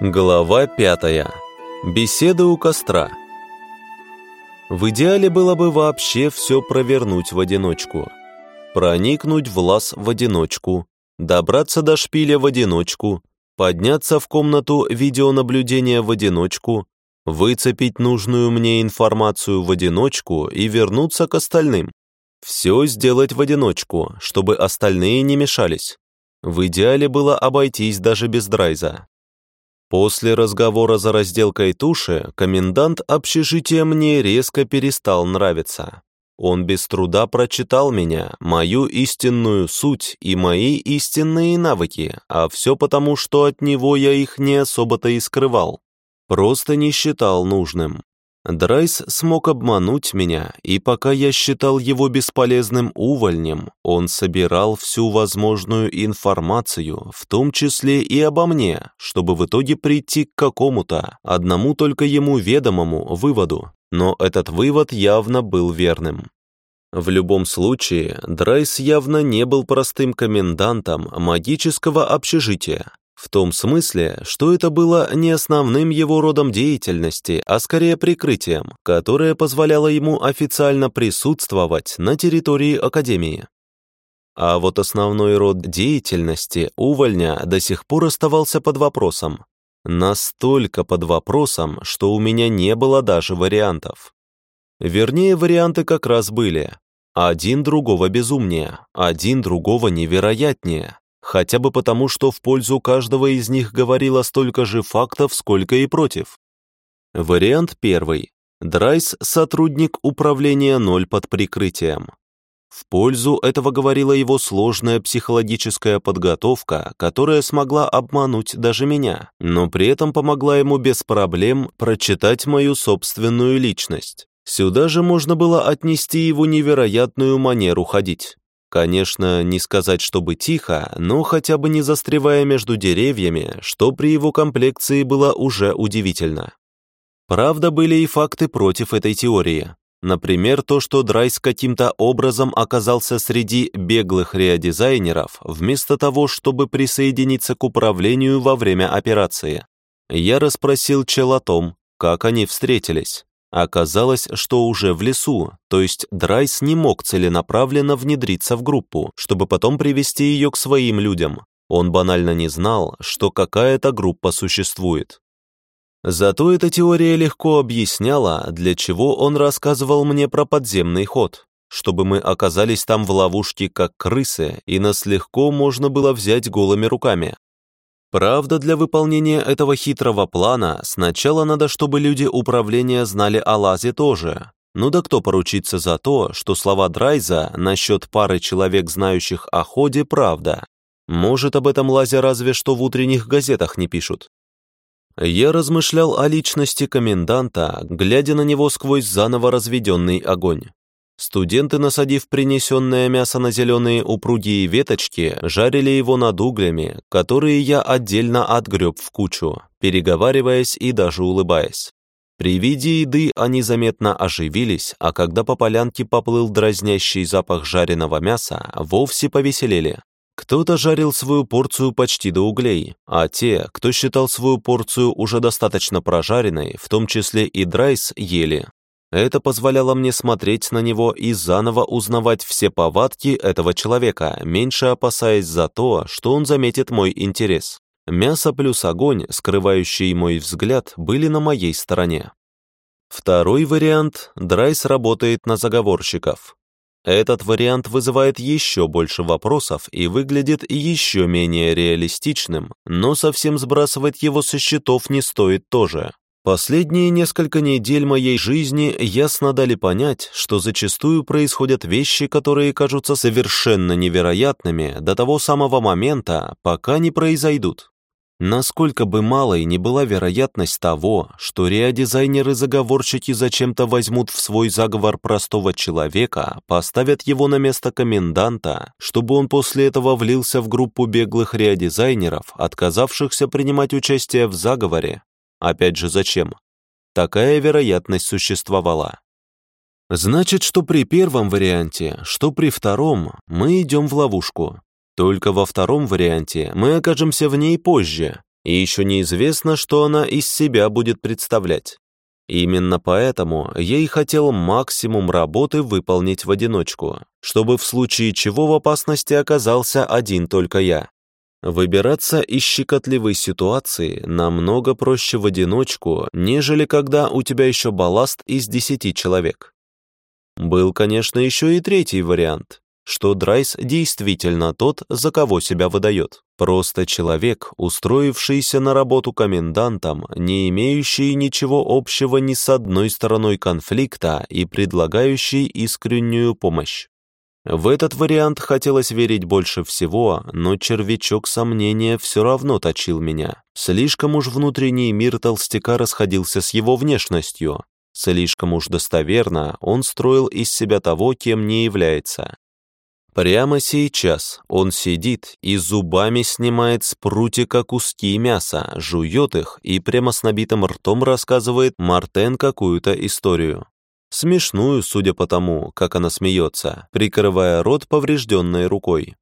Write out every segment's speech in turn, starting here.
Глава пятая. Беседа у костра. В идеале было бы вообще все провернуть в одиночку. Проникнуть в лаз в одиночку, добраться до шпиля в одиночку, подняться в комнату видеонаблюдения в одиночку, выцепить нужную мне информацию в одиночку и вернуться к остальным. Все сделать в одиночку, чтобы остальные не мешались. В идеале было обойтись даже без драйза. После разговора за разделкой туши комендант общежития мне резко перестал нравиться. Он без труда прочитал меня, мою истинную суть и мои истинные навыки, а все потому, что от него я их не особо-то и скрывал. Просто не считал нужным. Драйс смог обмануть меня, и пока я считал его бесполезным увольнем, он собирал всю возможную информацию, в том числе и обо мне, чтобы в итоге прийти к какому-то, одному только ему ведомому выводу. Но этот вывод явно был верным. В любом случае, Драйс явно не был простым комендантом магического общежития, в том смысле, что это было не основным его родом деятельности, а скорее прикрытием, которое позволяло ему официально присутствовать на территории Академии. А вот основной род деятельности увольня до сих пор оставался под вопросом. Настолько под вопросом, что у меня не было даже вариантов. Вернее, варианты как раз были. Один другого безумнее, один другого невероятнее хотя бы потому, что в пользу каждого из них говорило столько же фактов, сколько и против. Вариант первый. Драйс – сотрудник управления ноль под прикрытием. В пользу этого говорила его сложная психологическая подготовка, которая смогла обмануть даже меня, но при этом помогла ему без проблем прочитать мою собственную личность. Сюда же можно было отнести его невероятную манеру ходить. Конечно, не сказать, чтобы тихо, но хотя бы не застревая между деревьями, что при его комплекции было уже удивительно. Правда, были и факты против этой теории. Например, то, что Драйс каким-то образом оказался среди беглых реодизайнеров, вместо того, чтобы присоединиться к управлению во время операции. Я расспросил Чел о том, как они встретились. Оказалось, что уже в лесу, то есть Драйс не мог целенаправленно внедриться в группу, чтобы потом привести ее к своим людям. Он банально не знал, что какая-то группа существует. Зато эта теория легко объясняла, для чего он рассказывал мне про подземный ход, чтобы мы оказались там в ловушке как крысы, и нас легко можно было взять голыми руками, Правда, для выполнения этого хитрого плана сначала надо, чтобы люди управления знали о Лазе тоже. Ну да кто поручится за то, что слова Драйза насчет пары человек, знающих о ходе, правда? Может, об этом Лазе разве что в утренних газетах не пишут. Я размышлял о личности коменданта, глядя на него сквозь заново разведенный огонь. Студенты, насадив принесенное мясо на зеленые упругие веточки, жарили его над углями, которые я отдельно отгреб в кучу, переговариваясь и даже улыбаясь. При виде еды они заметно оживились, а когда по полянке поплыл дразнящий запах жареного мяса, вовсе повеселели. Кто-то жарил свою порцию почти до углей, а те, кто считал свою порцию уже достаточно прожаренной, в том числе и драйс, ели. Это позволяло мне смотреть на него и заново узнавать все повадки этого человека, меньше опасаясь за то, что он заметит мой интерес. Мясо плюс огонь, скрывающий мой взгляд, были на моей стороне. Второй вариант – Драйс работает на заговорщиков. Этот вариант вызывает еще больше вопросов и выглядит еще менее реалистичным, но совсем сбрасывать его со счетов не стоит тоже. Последние несколько недель моей жизни ясно дали понять, что зачастую происходят вещи, которые кажутся совершенно невероятными до того самого момента, пока не произойдут. Насколько бы малой ни была вероятность того, что реодизайнеры-заговорщики зачем-то возьмут в свой заговор простого человека, поставят его на место коменданта, чтобы он после этого влился в группу беглых реодизайнеров, отказавшихся принимать участие в заговоре, Опять же, зачем? Такая вероятность существовала. Значит, что при первом варианте, что при втором, мы идем в ловушку. Только во втором варианте мы окажемся в ней позже, и еще неизвестно, что она из себя будет представлять. Именно поэтому я и хотел максимум работы выполнить в одиночку, чтобы в случае чего в опасности оказался один только я. Выбираться из щекотливой ситуации намного проще в одиночку, нежели когда у тебя еще балласт из десяти человек. Был, конечно, еще и третий вариант что Драйс действительно тот, за кого себя выдает. Просто человек, устроившийся на работу комендантом, не имеющий ничего общего ни с одной стороной конфликта и предлагающий искреннюю помощь. В этот вариант хотелось верить больше всего, но червячок сомнения все равно точил меня. Слишком уж внутренний мир толстяка расходился с его внешностью. Слишком уж достоверно он строил из себя того, кем не является. Прямо сейчас он сидит и зубами снимает с прутика куски мяса, жует их и прямо с набитым ртом рассказывает Мартен какую-то историю. Смешную, судя по тому, как она смеется, прикрывая рот поврежденной рукой.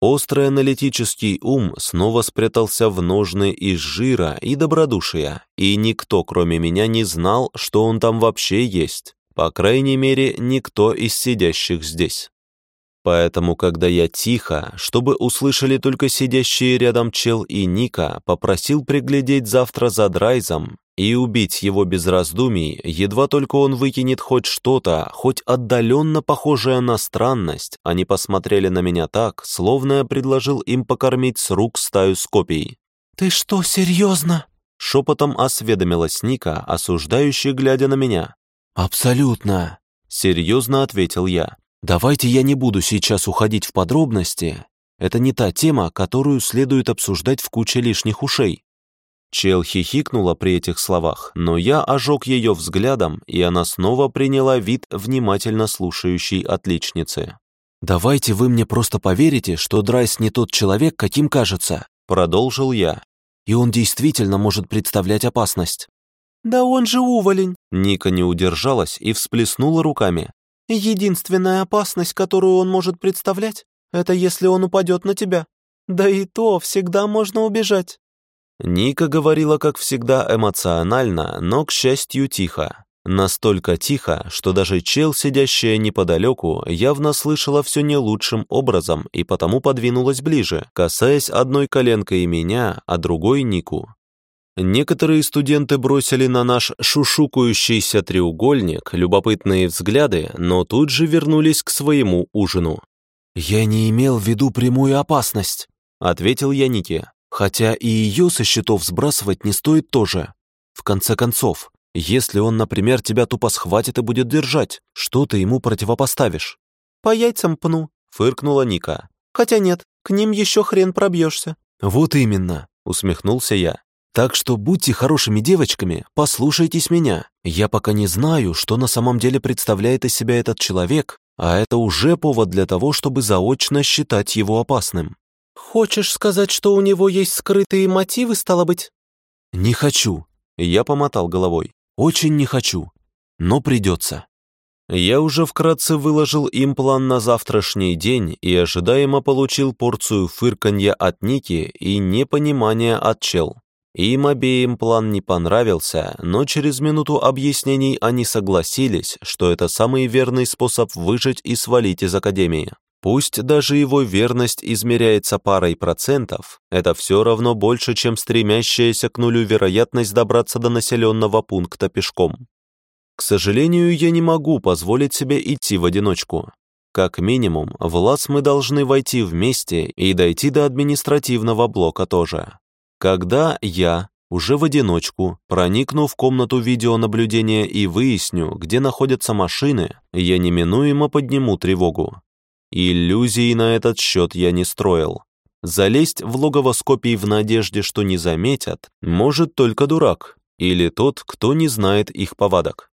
Острый аналитический ум снова спрятался в ножны из жира и добродушия, и никто, кроме меня, не знал, что он там вообще есть. По крайней мере, никто из сидящих здесь. Поэтому, когда я тихо, чтобы услышали только сидящие рядом Чел и Ника, попросил приглядеть завтра за Драйзом и убить его без раздумий, едва только он выкинет хоть что-то, хоть отдаленно похожее на странность, они посмотрели на меня так, словно я предложил им покормить с рук стаю скопий. «Ты что, серьезно?» Шепотом осведомилась Ника, осуждающая, глядя на меня. «Абсолютно», — серьезно ответил я. Давайте я не буду сейчас уходить в подробности. Это не та тема, которую следует обсуждать в куче лишних ушей. Чел хихикнула при этих словах, но я ожег ее взглядом, и она снова приняла вид внимательно слушающей отличницы. «Давайте вы мне просто поверите, что Драйс не тот человек, каким кажется», продолжил я. «И он действительно может представлять опасность». «Да он же уволень!» Ника не удержалась и всплеснула руками. Единственная опасность, которую он может представлять, это если он упадет на тебя. Да и то всегда можно убежать». Ника говорила, как всегда, эмоционально, но, к счастью, тихо. Настолько тихо, что даже чел, сидящая неподалеку, явно слышала все не лучшим образом и потому подвинулась ближе, касаясь одной коленкой меня, а другой Нику. Некоторые студенты бросили на наш шушукающийся треугольник любопытные взгляды, но тут же вернулись к своему ужину. «Я не имел в виду прямую опасность», — ответил я Нике. «Хотя и ее со счетов сбрасывать не стоит тоже. В конце концов, если он, например, тебя тупо схватит и будет держать, что ты ему противопоставишь?» «По яйцам пну», — фыркнула Ника. «Хотя нет, к ним еще хрен пробьешься». «Вот именно», — усмехнулся я. Так что будьте хорошими девочками, послушайтесь меня. Я пока не знаю, что на самом деле представляет из себя этот человек, а это уже повод для того, чтобы заочно считать его опасным. Хочешь сказать, что у него есть скрытые мотивы, стало быть? Не хочу. Я помотал головой. Очень не хочу. Но придется. Я уже вкратце выложил им план на завтрашний день и ожидаемо получил порцию фырканья от Ники и непонимания от Чел. Им обеим план не понравился, но через минуту объяснений они согласились, что это самый верный способ выжить и свалить из Академии. Пусть даже его верность измеряется парой процентов, это все равно больше, чем стремящаяся к нулю вероятность добраться до населенного пункта пешком. К сожалению, я не могу позволить себе идти в одиночку. Как минимум, в ЛАС мы должны войти вместе и дойти до административного блока тоже. Когда я, уже в одиночку, проникну в комнату видеонаблюдения и выясню, где находятся машины, я неминуемо подниму тревогу. Иллюзий на этот счет я не строил. Залезть в логово скопий в надежде, что не заметят, может только дурак или тот, кто не знает их повадок.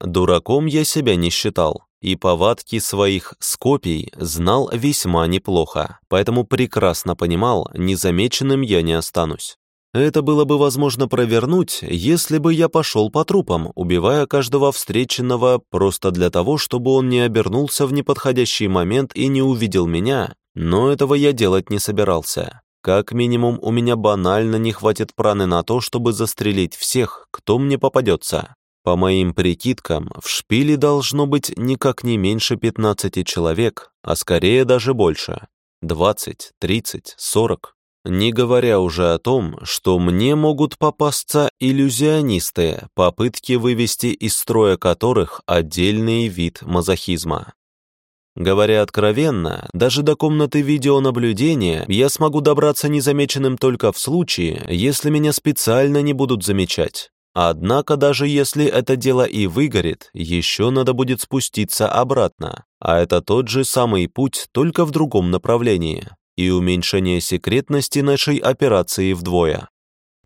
Дураком я себя не считал, и повадки своих скопий знал весьма неплохо, поэтому прекрасно понимал, незамеченным я не останусь. Это было бы возможно провернуть, если бы я пошел по трупам, убивая каждого встреченного просто для того, чтобы он не обернулся в неподходящий момент и не увидел меня, Но этого я делать не собирался. Как минимум, у меня банально не хватит праны на то, чтобы застрелить всех, кто мне попадется. По моим прикидкам, в шпиле должно быть никак не меньше 15 человек, а скорее даже больше. 20, 30, 40. Не говоря уже о том, что мне могут попасться иллюзионисты, попытки вывести из строя которых отдельный вид мазохизма. Говоря откровенно, даже до комнаты видеонаблюдения я смогу добраться незамеченным только в случае, если меня специально не будут замечать. Однако даже если это дело и выгорит, еще надо будет спуститься обратно, а это тот же самый путь, только в другом направлении, и уменьшение секретности нашей операции вдвое.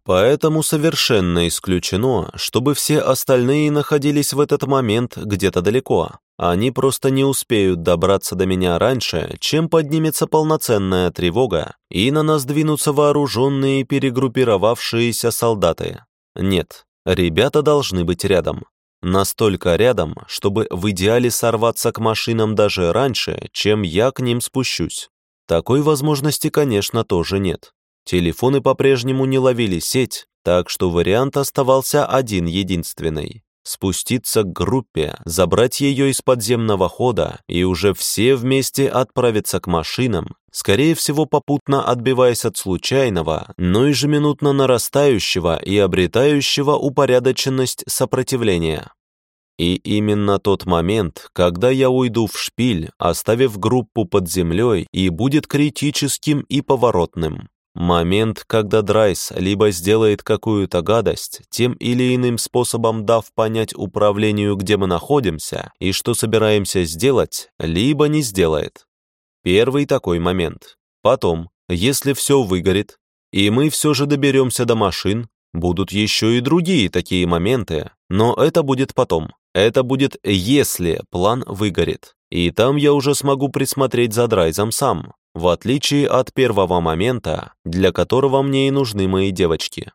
Поэтому совершенно исключено, чтобы все остальные находились в этот момент где-то далеко. Они просто не успеют добраться до меня раньше, чем поднимется полноценная тревога, и на нас двинутся вооруженные перегруппировавшиеся солдаты. Нет, Ребята должны быть рядом. Настолько рядом, чтобы в идеале сорваться к машинам даже раньше, чем я к ним спущусь. Такой возможности, конечно, тоже нет. Телефоны по-прежнему не ловили сеть, так что вариант оставался один единственный спуститься к группе, забрать ее из подземного хода и уже все вместе отправиться к машинам, скорее всего попутно отбиваясь от случайного, но ежеминутно нарастающего и обретающего упорядоченность сопротивления. И именно тот момент, когда я уйду в шпиль, оставив группу под землей, и будет критическим и поворотным. Момент, когда Драйс либо сделает какую-то гадость, тем или иным способом дав понять управлению, где мы находимся и что собираемся сделать, либо не сделает. Первый такой момент. Потом, если все выгорит, и мы все же доберемся до машин, будут еще и другие такие моменты, но это будет потом. Это будет если план выгорит. И там я уже смогу присмотреть за Драйзом сам, в отличие от первого момента, для которого мне и нужны мои девочки.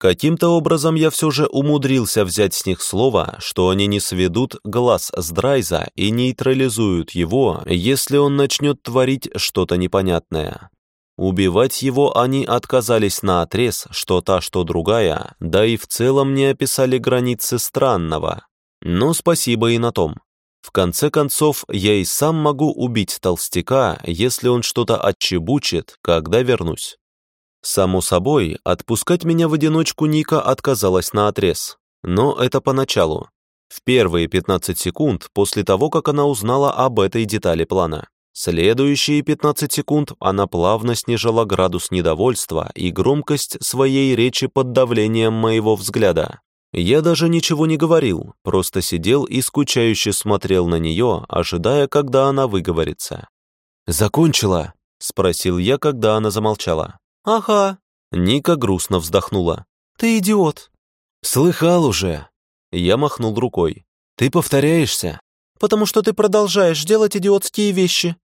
Каким-то образом я все же умудрился взять с них слово, что они не сведут глаз с Драйза и нейтрализуют его, если он начнет творить что-то непонятное. Убивать его они отказались на отрез, что та, что другая, да и в целом не описали границы странного. Но спасибо и на том. В конце концов, я и сам могу убить толстяка, если он что-то отчебучит, когда вернусь. Само собой, отпускать меня в одиночку Ника отказалась на отрез. Но это поначалу. В первые 15 секунд после того, как она узнала об этой детали плана. Следующие 15 секунд она плавно снижала градус недовольства и громкость своей речи под давлением моего взгляда. Я даже ничего не говорил, просто сидел и скучающе смотрел на нее, ожидая, когда она выговорится. «Закончила?» — спросил я, когда она замолчала. «Ага». Ника грустно вздохнула. «Ты идиот». «Слыхал уже». Я махнул рукой. «Ты повторяешься?» «Потому что ты продолжаешь делать идиотские вещи».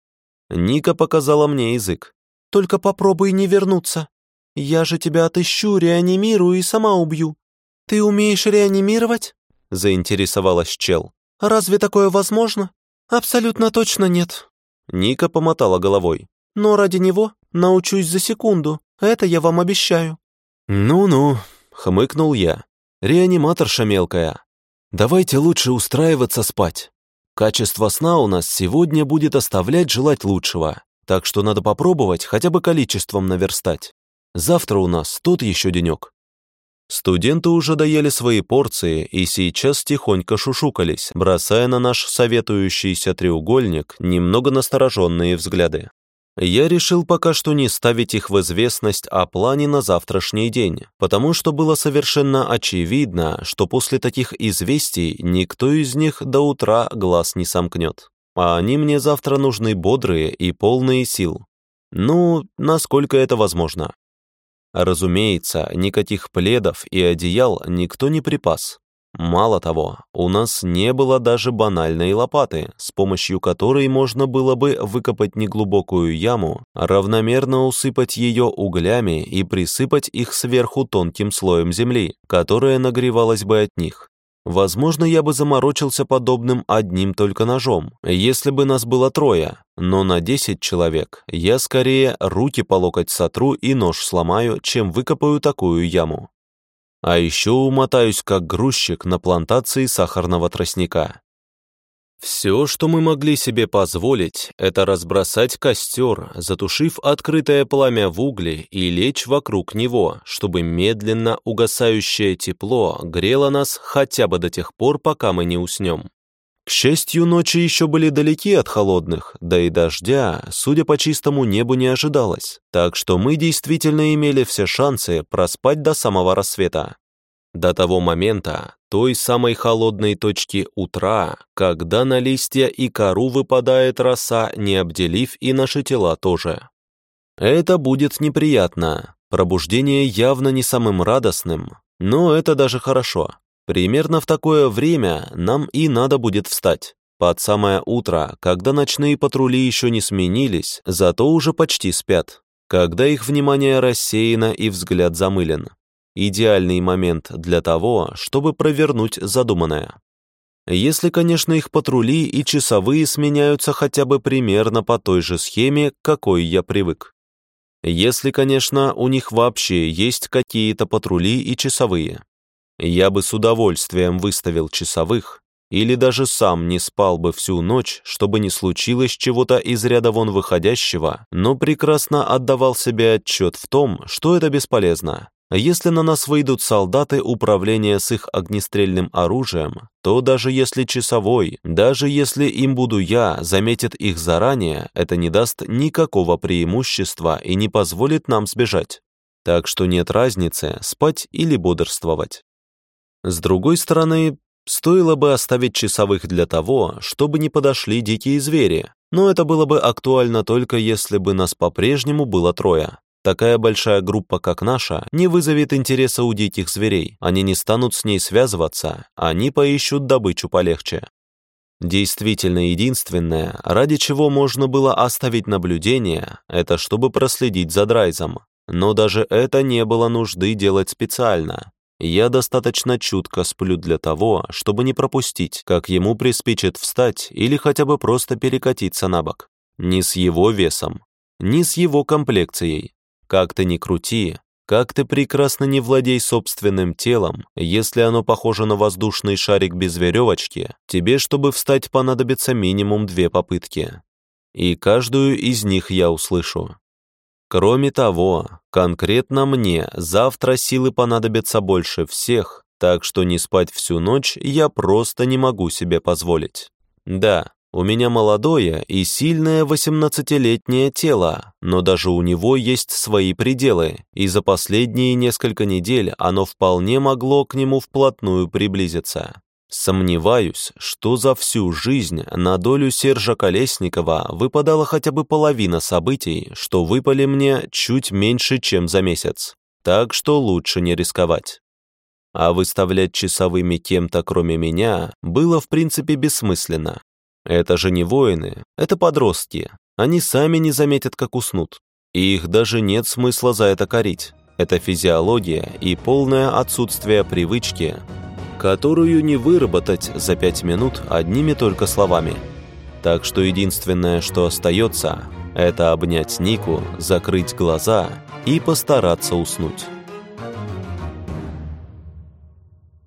Ника показала мне язык. «Только попробуй не вернуться. Я же тебя отыщу, реанимирую и сама убью. «Ты умеешь реанимировать?» — заинтересовалась Чел. «Разве такое возможно?» «Абсолютно точно нет». Ника помотала головой. «Но ради него научусь за секунду, это я вам обещаю». «Ну-ну», — хмыкнул я. «Реаниматорша мелкая. Давайте лучше устраиваться спать. Качество сна у нас сегодня будет оставлять желать лучшего, так что надо попробовать хотя бы количеством наверстать. Завтра у нас тот еще денек». Студенты уже доели свои порции и сейчас тихонько шушукались, бросая на наш советующийся треугольник немного настороженные взгляды. Я решил пока что не ставить их в известность о плане на завтрашний день, потому что было совершенно очевидно, что после таких известий никто из них до утра глаз не сомкнет. А они мне завтра нужны бодрые и полные сил. Ну, насколько это возможно. Разумеется, никаких пледов и одеял никто не припас. Мало того, у нас не было даже банальной лопаты, с помощью которой можно было бы выкопать неглубокую яму, равномерно усыпать ее углями и присыпать их сверху тонким слоем земли, которая нагревалась бы от них. Возможно, я бы заморочился подобным одним только ножом, если бы нас было трое, но на 10 человек я скорее руки по локоть сотру и нож сломаю, чем выкопаю такую яму. А еще умотаюсь как грузчик на плантации сахарного тростника. Все, что мы могли себе позволить, это разбросать костер, затушив открытое пламя в угле и лечь вокруг него, чтобы медленно угасающее тепло грело нас хотя бы до тех пор, пока мы не уснем. К счастью, ночи еще были далеки от холодных, да и дождя, судя по чистому небу, не ожидалось, так что мы действительно имели все шансы проспать до самого рассвета. До того момента, той самой холодной точки утра, когда на листья и кору выпадает роса, не обделив и наши тела тоже. Это будет неприятно, пробуждение явно не самым радостным, но это даже хорошо. Примерно в такое время нам и надо будет встать. Под самое утро, когда ночные патрули еще не сменились, зато уже почти спят. Когда их внимание рассеяно и взгляд замылен. Идеальный момент для того, чтобы провернуть задуманное. Если, конечно, их патрули и часовые сменяются хотя бы примерно по той же схеме, какой я привык. Если, конечно, у них вообще есть какие-то патрули и часовые. Я бы с удовольствием выставил часовых, или даже сам не спал бы всю ночь, чтобы не случилось чего-то из ряда вон выходящего, но прекрасно отдавал себе отчет в том, что это бесполезно. Если на нас выйдут солдаты управления с их огнестрельным оружием, то даже если часовой, даже если им буду я, заметит их заранее, это не даст никакого преимущества и не позволит нам сбежать. Так что нет разницы, спать или бодрствовать. С другой стороны, стоило бы оставить часовых для того, чтобы не подошли дикие звери, но это было бы актуально только если бы нас по-прежнему было трое. Такая большая группа, как наша, не вызовет интереса у диких зверей, они не станут с ней связываться, они поищут добычу полегче. Действительно единственное, ради чего можно было оставить наблюдение, это чтобы проследить за Драйзом. Но даже это не было нужды делать специально. Я достаточно чутко сплю для того, чтобы не пропустить, как ему приспичит встать или хотя бы просто перекатиться на бок. Ни с его весом, ни с его комплекцией. Как ты ни крути, как ты прекрасно не владей собственным телом, если оно похоже на воздушный шарик без веревочки, тебе, чтобы встать, понадобится минимум две попытки. И каждую из них я услышу. Кроме того, конкретно мне завтра силы понадобятся больше всех, так что не спать всю ночь я просто не могу себе позволить. Да, у меня молодое и сильное 18-летнее тело, но даже у него есть свои пределы, и за последние несколько недель оно вполне могло к нему вплотную приблизиться. Сомневаюсь, что за всю жизнь на долю Сержа Колесникова выпадала хотя бы половина событий, что выпали мне чуть меньше, чем за месяц. Так что лучше не рисковать. А выставлять часовыми кем-то, кроме меня, было в принципе бессмысленно. Это же не воины, это подростки. Они сами не заметят, как уснут. И их даже нет смысла за это корить. Это физиология и полное отсутствие привычки, которую не выработать за пять минут одними только словами. Так что единственное, что остается, это обнять Нику, закрыть глаза и постараться уснуть.